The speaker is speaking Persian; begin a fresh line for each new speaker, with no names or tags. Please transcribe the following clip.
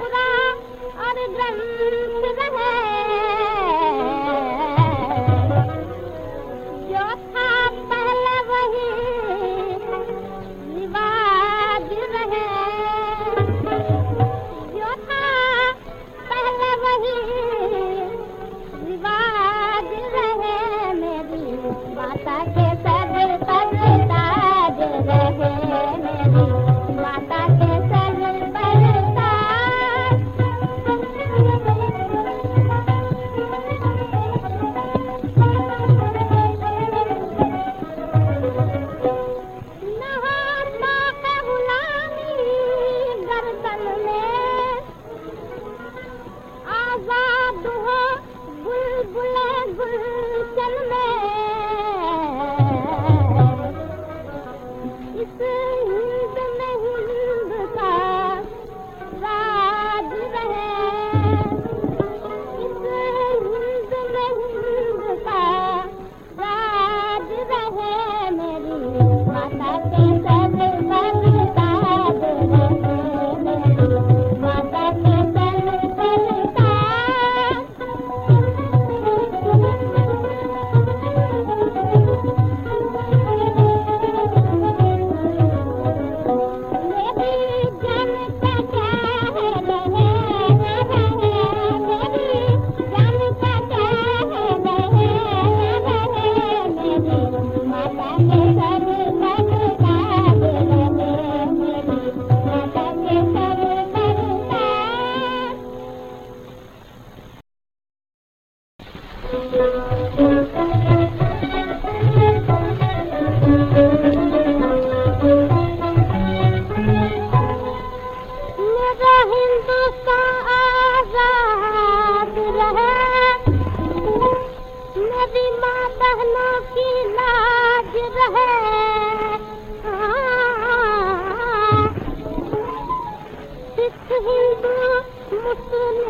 بودا ار جن چهره Thank you.